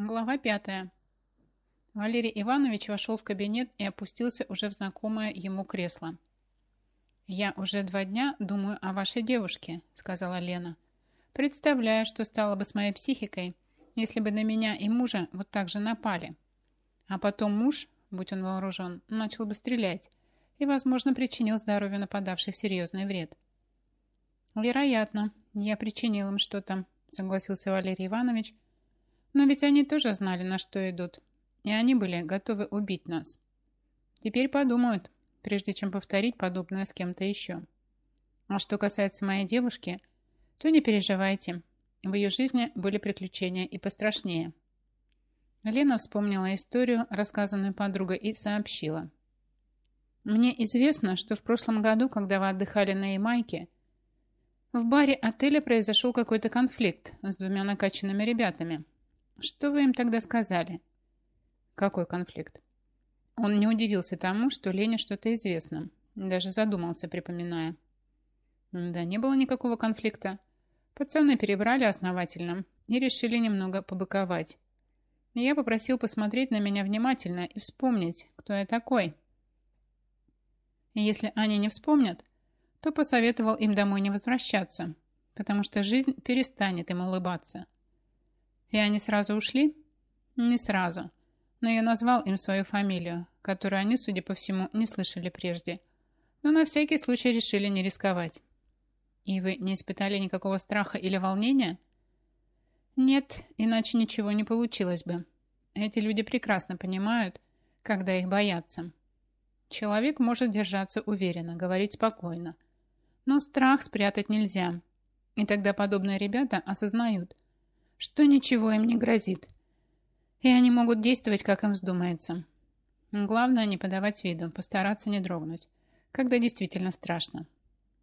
Глава пятая. Валерий Иванович вошел в кабинет и опустился уже в знакомое ему кресло. «Я уже два дня думаю о вашей девушке», — сказала Лена. «Представляю, что стало бы с моей психикой, если бы на меня и мужа вот так же напали. А потом муж, будь он вооружен, начал бы стрелять и, возможно, причинил здоровью нападавших серьезный вред». «Вероятно, я причинил им что-то», — согласился Валерий Иванович, — но ведь они тоже знали, на что идут, и они были готовы убить нас. Теперь подумают, прежде чем повторить подобное с кем-то еще. А что касается моей девушки, то не переживайте, в ее жизни были приключения и пострашнее. Лена вспомнила историю, рассказанную подругой, и сообщила. «Мне известно, что в прошлом году, когда вы отдыхали на Ямайке, в баре отеля произошел какой-то конфликт с двумя накачанными ребятами, что вы им тогда сказали? Какой конфликт? Он не удивился тому, что Лене что-то известно. Даже задумался, припоминая. Да не было никакого конфликта. Пацаны перебрали основательно и решили немного побыковать. Я попросил посмотреть на меня внимательно и вспомнить, кто я такой. если они не вспомнят, то посоветовал им домой не возвращаться, потому что жизнь перестанет им улыбаться. И они сразу ушли? Не сразу. Но я назвал им свою фамилию, которую они, судя по всему, не слышали прежде. Но на всякий случай решили не рисковать. И вы не испытали никакого страха или волнения? Нет, иначе ничего не получилось бы. Эти люди прекрасно понимают, когда их боятся. Человек может держаться уверенно, говорить спокойно. Но страх спрятать нельзя. И тогда подобные ребята осознают – что ничего им не грозит. И они могут действовать, как им вздумается. Главное не подавать виду, постараться не дрогнуть, когда действительно страшно.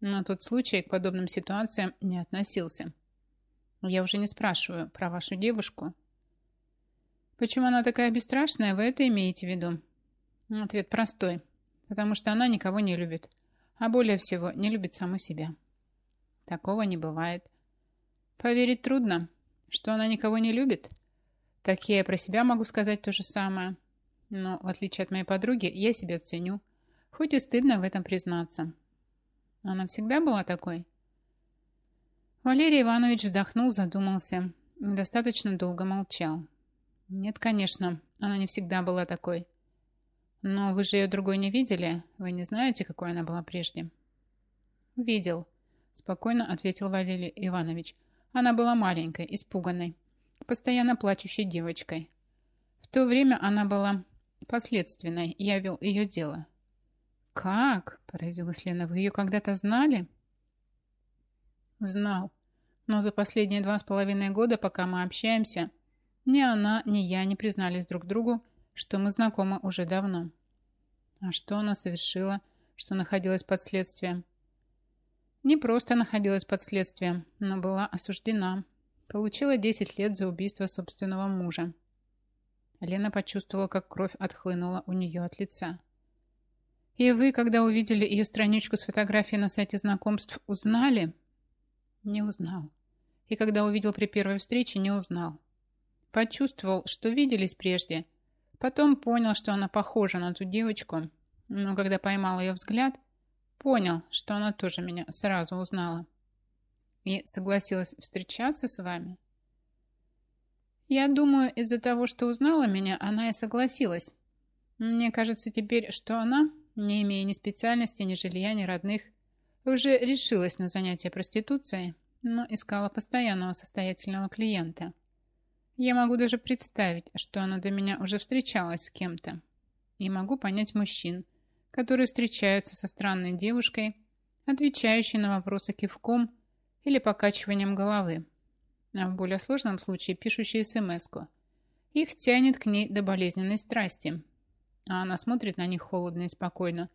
Но тот случай к подобным ситуациям не относился. Я уже не спрашиваю про вашу девушку. Почему она такая бесстрашная, вы это имеете в виду? Ответ простой. Потому что она никого не любит. А более всего, не любит саму себя. Такого не бывает. Поверить трудно, что она никого не любит? Так я про себя могу сказать то же самое. Но, в отличие от моей подруги, я себя ценю. Хоть и стыдно в этом признаться. Она всегда была такой? Валерий Иванович вздохнул, задумался. Достаточно долго молчал. Нет, конечно, она не всегда была такой. Но вы же ее другой не видели? Вы не знаете, какой она была прежде? Видел, спокойно ответил Валерий Иванович. Она была маленькой, испуганной, постоянно плачущей девочкой. В то время она была последственной, я вел ее дело. «Как?» – поразилась Лена. «Вы ее когда-то знали?» «Знал. Но за последние два с половиной года, пока мы общаемся, ни она, ни я не признались друг другу, что мы знакомы уже давно. А что она совершила, что находилась под следствием?» Не просто находилась под следствием, но была осуждена. Получила 10 лет за убийство собственного мужа. Лена почувствовала, как кровь отхлынула у нее от лица. «И вы, когда увидели ее страничку с фотографией на сайте знакомств, узнали?» «Не узнал. И когда увидел при первой встрече, не узнал. Почувствовал, что виделись прежде. Потом понял, что она похожа на ту девочку. Но когда поймал ее взгляд, Понял, что она тоже меня сразу узнала. И согласилась встречаться с вами. Я думаю, из-за того, что узнала меня, она и согласилась. Мне кажется теперь, что она, не имея ни специальности, ни жилья, ни родных, уже решилась на занятие проституцией, но искала постоянного состоятельного клиента. Я могу даже представить, что она до меня уже встречалась с кем-то. И могу понять мужчин, которые встречаются со странной девушкой, отвечающей на вопросы кивком или покачиванием головы, а в более сложном случае пишущей смс -ку. Их тянет к ней до болезненной страсти, а она смотрит на них холодно и спокойно,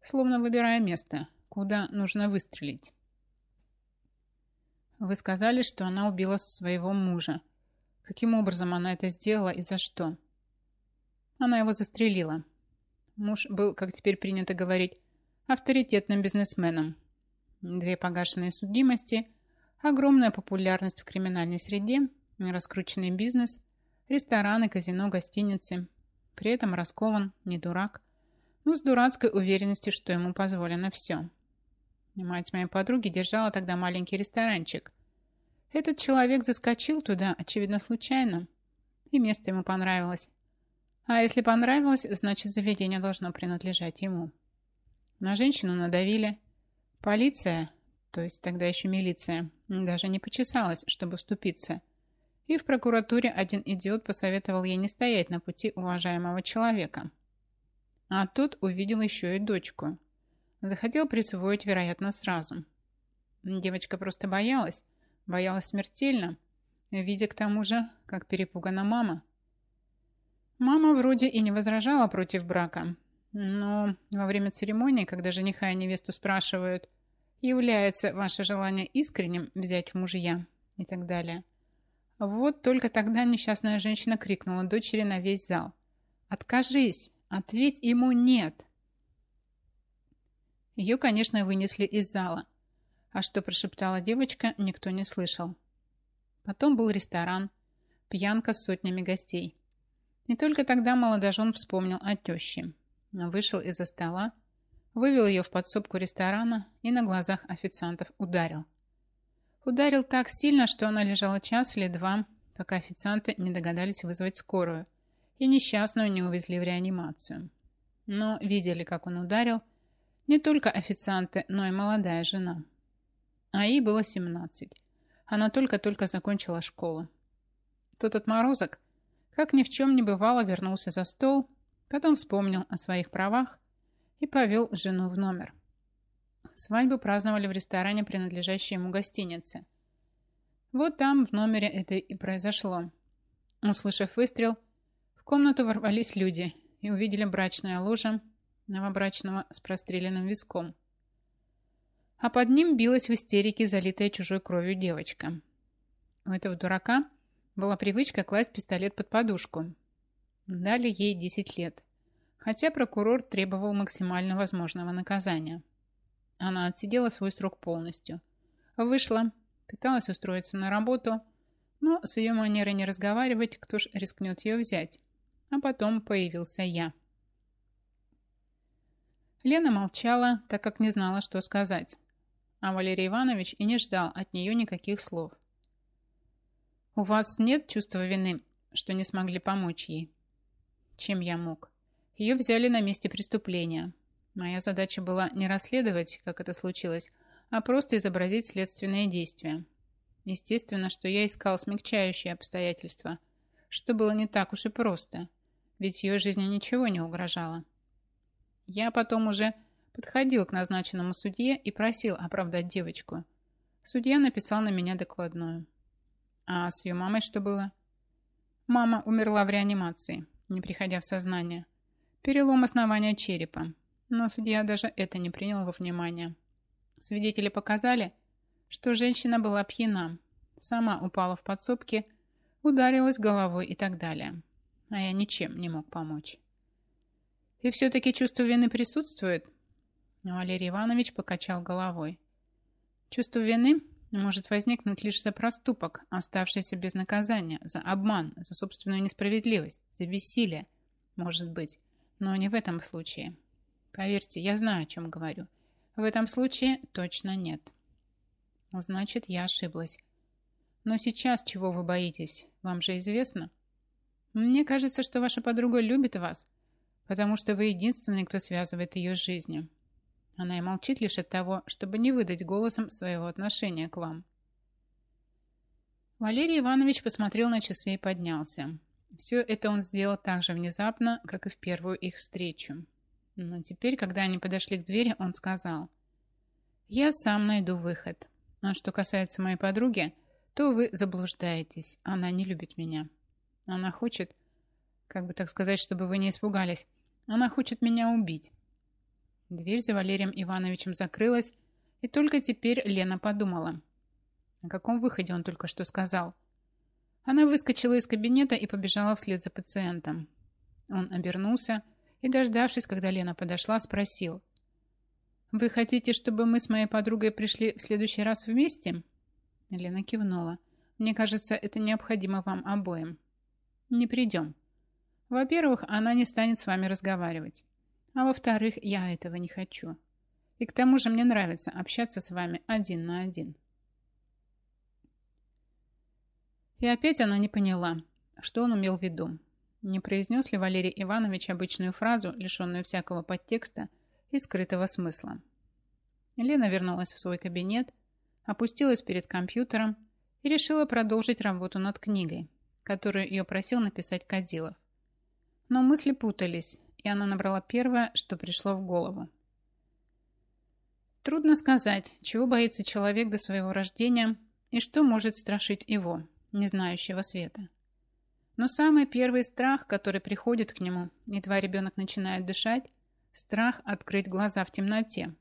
словно выбирая место, куда нужно выстрелить. Вы сказали, что она убила своего мужа. Каким образом она это сделала и за что? Она его застрелила. Муж был, как теперь принято говорить, авторитетным бизнесменом. Две погашенные судимости, огромная популярность в криминальной среде, раскрученный бизнес, Рестораны, казино, гостиницы. При этом раскован, не дурак. Но с дурацкой уверенностью, что ему позволено все. Мать моей подруги держала тогда маленький ресторанчик. Этот человек заскочил туда, очевидно, случайно. И место ему понравилось. А если понравилось, значит, заведение должно принадлежать ему. На женщину надавили. Полиция, то есть тогда еще милиция, даже не почесалась, чтобы вступиться. И в прокуратуре один идиот посоветовал ей не стоять на пути уважаемого человека. А тот увидел еще и дочку. Захотел присвоить, вероятно, сразу. Девочка просто боялась, боялась смертельно, видя к тому же, как перепугана мама. Мама вроде и не возражала против брака, но во время церемонии, когда жениха и невесту спрашивают, является ваше желание искренним взять в мужья и так далее. Вот только тогда несчастная женщина крикнула дочери на весь зал. «Откажись! Ответь ему «нет!» Ее, конечно, вынесли из зала. А что прошептала девочка, никто не слышал. Потом был ресторан, пьянка с сотнями гостей. И только тогда молодожен вспомнил о теще. Вышел из-за стола, вывел ее в подсобку ресторана и на глазах официантов ударил. Ударил так сильно, что она лежала час или два, пока официанты не догадались вызвать скорую, и несчастную не увезли в реанимацию. Но видели, как он ударил, не только официанты, но и молодая жена. А ей было 17. Она только-только закончила школу. Тот отморозок, как ни в чем не бывало, вернулся за стол, потом вспомнил о своих правах и повел жену в номер. Свадьбу праздновали в ресторане, принадлежащей ему гостинице. Вот там, в номере, это и произошло. Услышав выстрел, в комнату ворвались люди и увидели брачное ложе новобрачного с простреленным виском. А под ним билась в истерике залитая чужой кровью девочка. У этого дурака была привычка класть пистолет под подушку. Дали ей 10 лет, хотя прокурор требовал максимально возможного наказания. Она отсидела свой срок полностью. Вышла, пыталась устроиться на работу, но с ее манерой не разговаривать, кто ж рискнет ее взять. А потом появился я. Лена молчала, так как не знала, что сказать. А Валерий Иванович и не ждал от нее никаких слов. «У вас нет чувства вины, что не смогли помочь ей?» «Чем я мог?» Ее взяли на месте преступления. Моя задача была не расследовать, как это случилось, а просто изобразить следственные действия. Естественно, что я искал смягчающие обстоятельства, что было не так уж и просто, ведь ее жизни ничего не угрожало. Я потом уже подходил к назначенному судье и просил оправдать девочку. Судья написал на меня докладную. А с ее мамой что было? Мама умерла в реанимации, не приходя в сознание. Перелом основания черепа. Но судья даже это не принял во внимание. Свидетели показали, что женщина была пьяна, сама упала в подсобке, ударилась головой и так далее. А я ничем не мог помочь. И все-таки чувство вины присутствует? Валерий Иванович покачал головой. Чувство вины может возникнуть лишь за проступок, оставшийся без наказания, за обман, за собственную несправедливость, за бессилие, может быть, но не в этом случае. Поверьте, я знаю, о чем говорю. В этом случае точно нет. Значит, я ошиблась. Но сейчас чего вы боитесь? Вам же известно. Мне кажется, что ваша подруга любит вас, потому что вы единственный, кто связывает ее с жизнью. Она и молчит лишь от того, чтобы не выдать голосом своего отношения к вам. Валерий Иванович посмотрел на часы и поднялся. Все это он сделал так же внезапно, как и в первую их встречу. Но теперь, когда они подошли к двери, он сказал, «Я сам найду выход. А что касается моей подруги, то вы заблуждаетесь. Она не любит меня. Она хочет, как бы так сказать, чтобы вы не испугались. Она хочет меня убить. Дверь за Валерием Ивановичем закрылась, и только теперь Лена подумала. О каком выходе он только что сказал? Она выскочила из кабинета и побежала вслед за пациентом. Он обернулся и, дождавшись, когда Лена подошла, спросил. «Вы хотите, чтобы мы с моей подругой пришли в следующий раз вместе?» Лена кивнула. «Мне кажется, это необходимо вам обоим». Не придем. Во-первых, она не станет с вами разговаривать. А во-вторых, я этого не хочу. И к тому же мне нравится общаться с вами один на один. И опять она не поняла, что он имел в виду. Не произнес ли Валерий Иванович обычную фразу, лишенную всякого подтекста и скрытого смысла. Лена вернулась в свой кабинет, опустилась перед компьютером и решила продолжить работу над книгой, которую ее просил написать Кадилов. Но мысли путались, и она набрала первое, что пришло в голову. Трудно сказать, чего боится человек до своего рождения и что может страшить его, не знающего света. Но самый первый страх, который приходит к нему, едва ребенок начинает дышать, страх открыть глаза в темноте,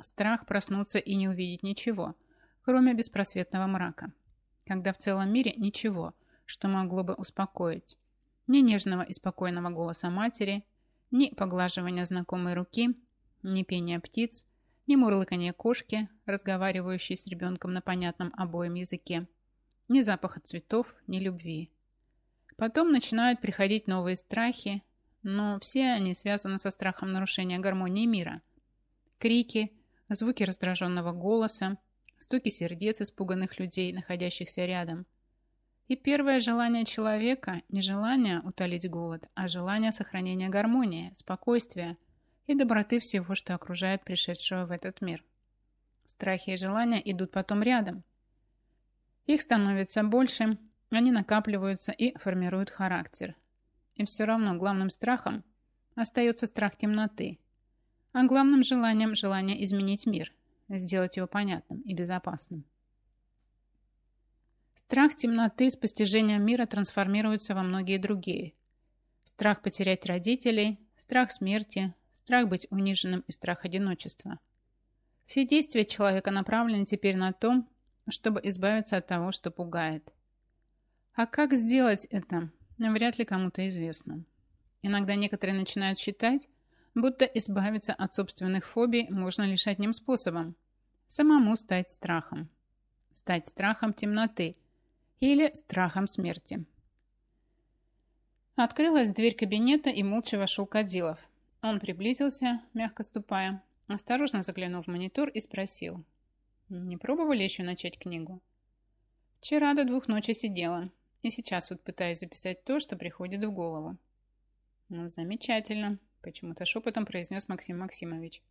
страх проснуться и не увидеть ничего, кроме беспросветного мрака, когда в целом мире ничего, что могло бы успокоить. Ни нежного и спокойного голоса матери, ни поглаживания знакомой руки, ни пения птиц, ни мурлыканье кошки, разговаривающей с ребенком на понятном обоим языке, ни запаха цветов, ни любви. Потом начинают приходить новые страхи, но все они связаны со страхом нарушения гармонии мира. Крики, звуки раздраженного голоса, стуки сердец испуганных людей, находящихся рядом. И первое желание человека – не желание утолить голод, а желание сохранения гармонии, спокойствия и доброты всего, что окружает пришедшего в этот мир. Страхи и желания идут потом рядом. Их становится больше, они накапливаются и формируют характер. И все равно главным страхом остается страх темноты, а главным желанием – желание изменить мир, сделать его понятным и безопасным. Страх темноты с постижением мира трансформируется во многие другие. Страх потерять родителей, страх смерти, страх быть униженным и страх одиночества. Все действия человека направлены теперь на то, чтобы избавиться от того, что пугает. А как сделать это, вряд ли кому-то известно. Иногда некоторые начинают считать, будто избавиться от собственных фобий можно лишь одним способом – самому стать страхом. Стать страхом темноты или страхом смерти. Открылась дверь кабинета и молча вошел Кадилов – он приблизился, мягко ступая, осторожно заглянул в монитор и спросил. «Не пробовали еще начать книгу?» «Вчера до двух ночи сидела, и сейчас вот пытаюсь записать то, что приходит в голову». «Ну, замечательно», – почему-то шепотом произнес Максим Максимович.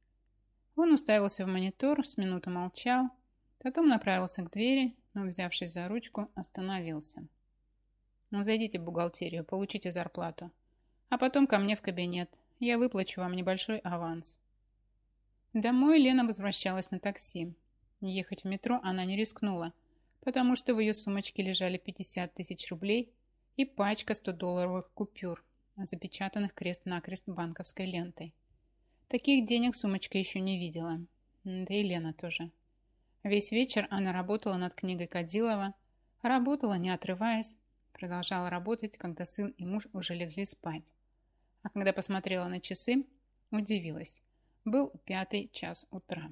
Он уставился в монитор, с минуту молчал, потом направился к двери, но, взявшись за ручку, остановился. «Зайдите в бухгалтерию, получите зарплату, а потом ко мне в кабинет, я выплачу вам небольшой аванс. Домой Лена возвращалась на такси. Ехать в метро она не рискнула, потому что в ее сумочке лежали 50 тысяч рублей и пачка 100-долларовых купюр, запечатанных крест-накрест банковской лентой. Таких денег сумочка еще не видела. Да и Лена тоже. Весь вечер она работала над книгой Кадилова, работала, не отрываясь, продолжала работать, когда сын и муж уже легли спать. А когда посмотрела на часы, удивилась. Был пятый час утра.